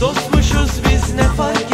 Dostmuşuz biz ne fark